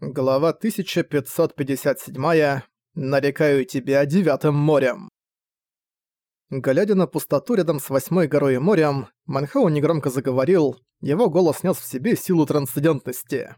Глава 1557. Нарекаю тебя Девятым морем. Глядя на пустоту рядом с Восьмой горой и морем, Манхау негромко заговорил, его голос нес в себе силу трансцендентности.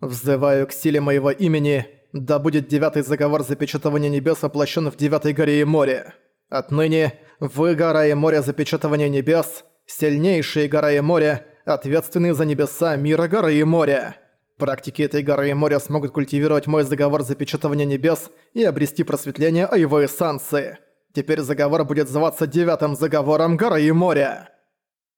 «Взываю к силе моего имени, да будет девятый заговор запечатывания небес воплощен в Девятой горе и море. Отныне вы, гора и море запечатывания небес, сильнейшие гора и море, ответственные за небеса мира горы и моря». Практики этой горы и моря смогут культивировать мой заговор запечатывания небес и обрести просветление о его эссанции. Теперь заговор будет зваться девятым заговором горы и моря.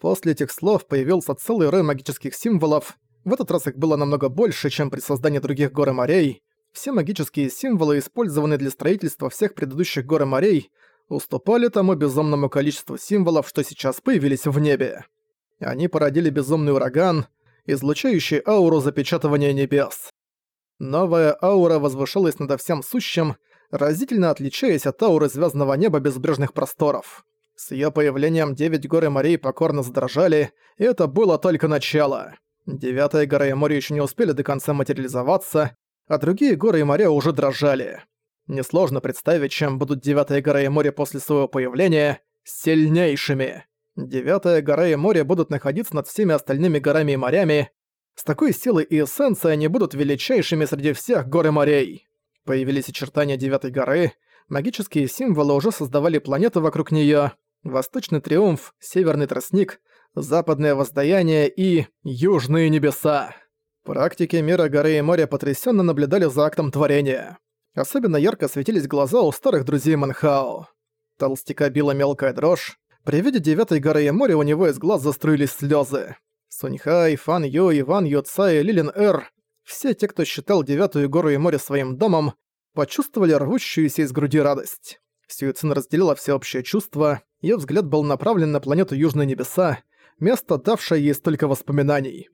После этих слов появился целый рой магических символов. В этот раз их было намного больше, чем при создании других гор и морей. Все магические символы, использованные для строительства всех предыдущих гор и морей, уступали тому безумному количеству символов, что сейчас появились в небе. Они породили безумный ураган — излучающий ауру запечатывания небес. Новая аура возвышалась над всем сущим, разительно отличаясь от ауры звездного неба безбрежных просторов. С ее появлением девять гор и морей покорно задрожали, и это было только начало. Девятая гора и море еще не успели до конца материализоваться, а другие горы и моря уже дрожали. Несложно представить, чем будут Девятая гора и море после своего появления сильнейшими. Девятая гора и море будут находиться над всеми остальными горами и морями. С такой силой и эссенцией они будут величайшими среди всех гор и морей. Появились очертания Девятой горы, магические символы уже создавали планеты вокруг неё, Восточный Триумф, Северный Тростник, Западное Воздаяние и Южные Небеса. Практики мира горы и моря потрясенно наблюдали за актом творения. Особенно ярко светились глаза у старых друзей Манхао. Толстяка била мелкая дрожь, при виде девятой горы и моря у него из глаз заструились слезы. Суньхай, Фан Ю, Иван Цай Лилин Эр, все те, кто считал девятую гору и море своим домом, почувствовали рвущуюся из груди радость. Сюицин разделила всеобщее чувство, ее взгляд был направлен на планету Южные Небеса, место, давшее ей столько воспоминаний.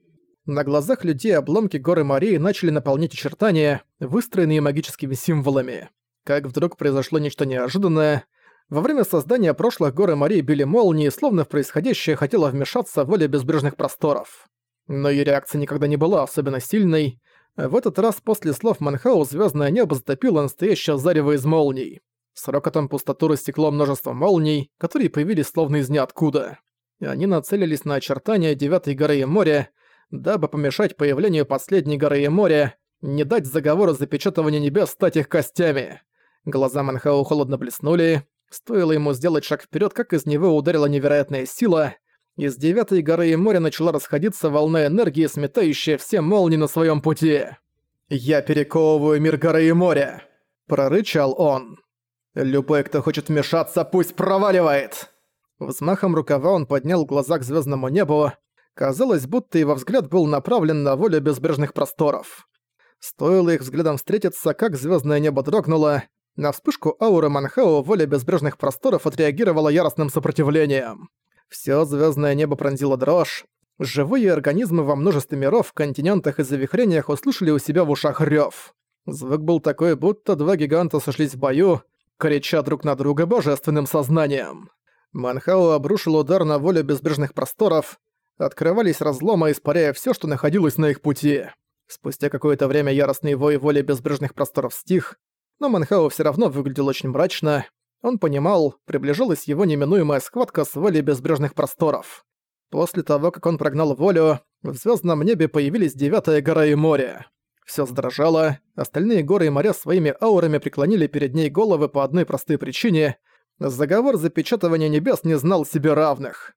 На глазах людей обломки горы Марии начали наполнять очертания, выстроенные магическими символами. Как вдруг произошло нечто неожиданное — во время создания прошлых горы Марии били молнии, словно в происходящее хотела вмешаться воля безбрежных просторов. Но ее реакция никогда не была особенно сильной. В этот раз после слов Манхау звездное небо затопило настоящее зарево из молний. С рокотом пустоту растекло множество молний, которые появились словно из ниоткуда. Они нацелились на очертания Девятой горы и моря, дабы помешать появлению последней горы и моря, не дать заговору запечатывания небес стать их костями. Глаза Манхау холодно блеснули, Стоило ему сделать шаг вперед, как из него ударила невероятная сила. Из девятой горы и моря начала расходиться волна энергии, сметающая все молнии на своем пути. «Я перековываю мир горы и моря!» – прорычал он. «Любой, кто хочет вмешаться, пусть проваливает!» Взмахом рукава он поднял глаза к звездному небу. Казалось, будто его взгляд был направлен на волю безбрежных просторов. Стоило их взглядом встретиться, как звездное небо дрогнуло, на вспышку ауры Манхао воля безбрежных просторов отреагировала яростным сопротивлением. Всё звёздное небо пронзило дрожь. Живые организмы во множестве миров, континентах и завихрениях услышали у себя в ушах рёв. Звук был такой, будто два гиганта сошлись в бою, крича друг на друга божественным сознанием. Манхао обрушил удар на волю безбрежных просторов, открывались разломы, испаряя всё, что находилось на их пути. Спустя какое-то время яростный вой воли безбрежных просторов стих, но Манхао все равно выглядел очень мрачно. Он понимал, приближалась его неминуемая схватка с волей безбрежных просторов. После того, как он прогнал волю, в звездном небе появились Девятая гора и море. Все задрожало, остальные горы и моря своими аурами преклонили перед ней головы по одной простой причине — заговор запечатывания небес не знал себе равных.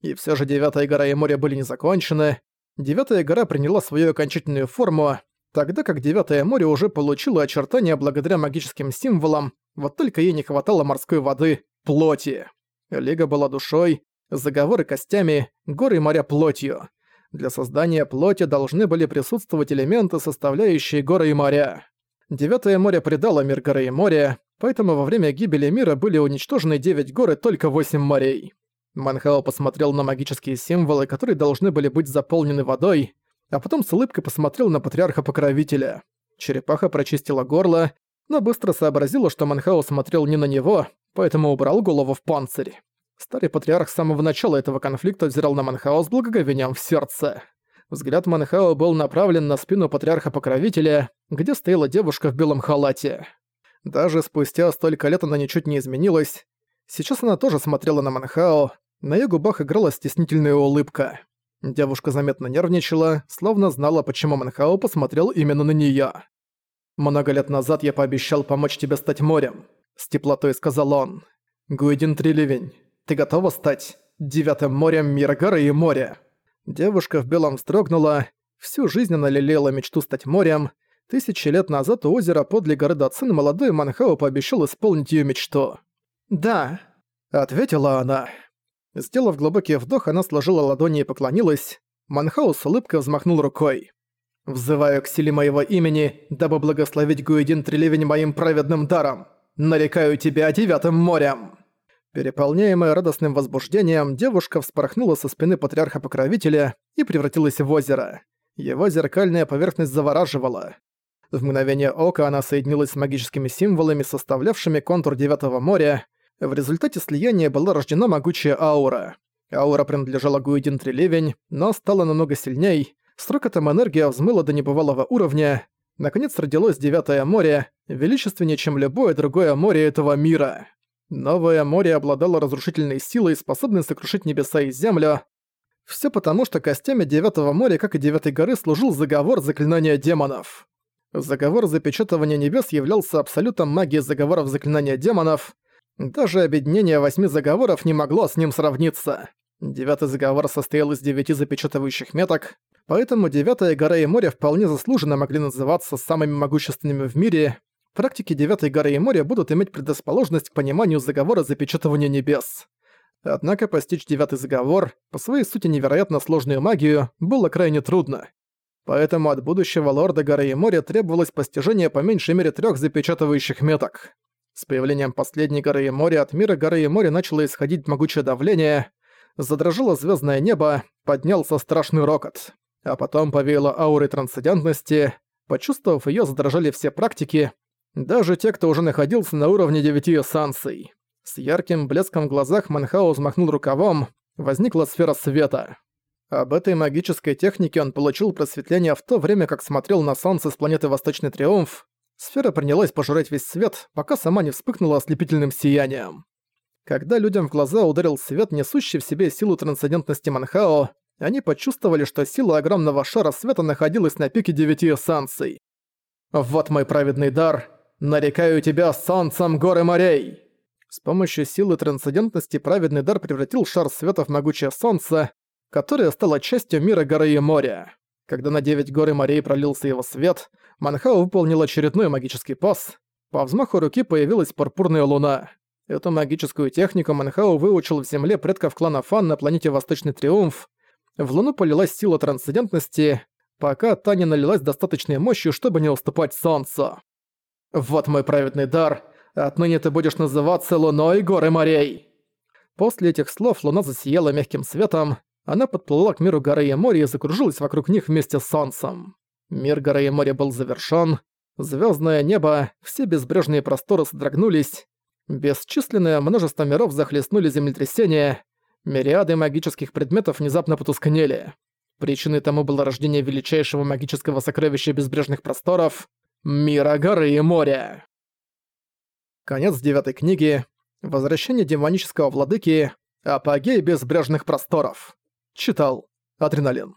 И все же Девятая гора и море были не закончены. Девятая гора приняла свою окончательную форму, тогда как Девятое море уже получило очертания благодаря магическим символам, вот только ей не хватало морской воды, плоти. Лига была душой, заговоры костями, горы и моря плотью. Для создания плоти должны были присутствовать элементы, составляющие горы и моря. Девятое море предало мир горы и моря, поэтому во время гибели мира были уничтожены девять гор и только восемь морей. Манхао посмотрел на магические символы, которые должны были быть заполнены водой, а потом с улыбкой посмотрел на патриарха-покровителя. Черепаха прочистила горло, но быстро сообразила, что Манхао смотрел не на него, поэтому убрал голову в панцирь. Старый патриарх с самого начала этого конфликта взирал на Манхао с благоговением в сердце. Взгляд Манхао был направлен на спину патриарха-покровителя, где стояла девушка в белом халате. Даже спустя столько лет она ничуть не изменилась. Сейчас она тоже смотрела на Манхао, на её губах играла стеснительная улыбка. Девушка заметно нервничала, словно знала, почему Манхао посмотрел именно на неё. «Много лет назад я пообещал помочь тебе стать морем», — с теплотой сказал он. «Гуэдин Триливень, ты готова стать девятым морем мира горы и моря?» Девушка в белом вздрогнула. Всю жизнь она лелеяла мечту стать морем. Тысячи лет назад у озера подле горы Дацин молодой Манхао пообещал исполнить её мечту. «Да», — ответила она. Сделав глубокий вдох, она сложила ладони и поклонилась. Манхао с улыбкой взмахнул рукой. «Взываю к силе моего имени, дабы благословить Гуэдин Трелевень моим праведным даром. Нарекаю тебя девятым морем!» Переполняемая радостным возбуждением, девушка вспорхнула со спины патриарха-покровителя и превратилась в озеро. Его зеркальная поверхность завораживала. В мгновение ока она соединилась с магическими символами, составлявшими контур Девятого моря. В результате слияния была рождена могучая аура. Аура принадлежала Гуидин Трелевень, но стала намного сильней. С рокотом энергия взмыла до небывалого уровня. Наконец родилось Девятое море, величественнее, чем любое другое море этого мира. Новое море обладало разрушительной силой, способной сокрушить небеса и землю. Все потому, что костями Девятого моря, как и Девятой горы, служил заговор заклинания демонов. Заговор запечатывания небес являлся абсолютом магии заговоров заклинания демонов. Даже объединение восьми заговоров не могло с ним сравниться. Девятый заговор состоял из девяти запечатывающих меток, поэтому Девятая гора и море вполне заслуженно могли называться самыми могущественными в мире, практики Девятой горы и моря будут иметь предрасположенность к пониманию заговора запечатывания небес. Однако постичь Девятый заговор, по своей сути невероятно сложную магию, было крайне трудно. Поэтому от будущего лорда горы и моря требовалось постижение по меньшей мере трех запечатывающих меток. С появлением последней горы и моря от мира горы и моря начало исходить могучее давление, задрожало звездное небо, поднялся страшный рокот. А потом повеяло аурой трансцендентности, почувствовав ее, задрожали все практики, даже те, кто уже находился на уровне девяти эссанций. С ярким блеском в глазах Манхао взмахнул рукавом, возникла сфера света. Об этой магической технике он получил просветление в то время, как смотрел на солнце с планеты Восточный Триумф. Сфера принялась пожирать весь свет, пока сама не вспыхнула ослепительным сиянием. Когда людям в глаза ударил свет, несущий в себе силу трансцендентности Манхао, они почувствовали, что сила огромного шара света находилась на пике девяти эссанций. «Вот мой праведный дар, нарекаю тебя солнцем горы морей!» С помощью силы трансцендентности праведный дар превратил шар света в могучее солнце, которое стало частью мира горы и моря. Когда на девять горы морей пролился его свет, Манхао выполнил очередной магический пас. По взмаху руки появилась пурпурная луна. Эту магическую технику Манхао выучил в земле предков клана Фан на планете Восточный Триумф. В луну полилась сила трансцендентности, пока та не налилась достаточной мощью, чтобы не уступать солнцу. «Вот мой праведный дар. Отныне ты будешь называться Луной горы морей». После этих слов луна засияла мягким светом, она подплыла к миру горы и моря и закружилась вокруг них вместе с солнцем. Мир горы и моря был завершён, звёздное небо, все безбрежные просторы содрогнулись, бесчисленное множество миров захлестнули землетрясения, мириады магических предметов внезапно потускнели. Причиной тому было рождение величайшего магического сокровища безбрежных просторов Мира горы и моря. Конец девятой книги. Возвращение демонического владыки. Апогей безбрежных просторов. Читал. Адреналин.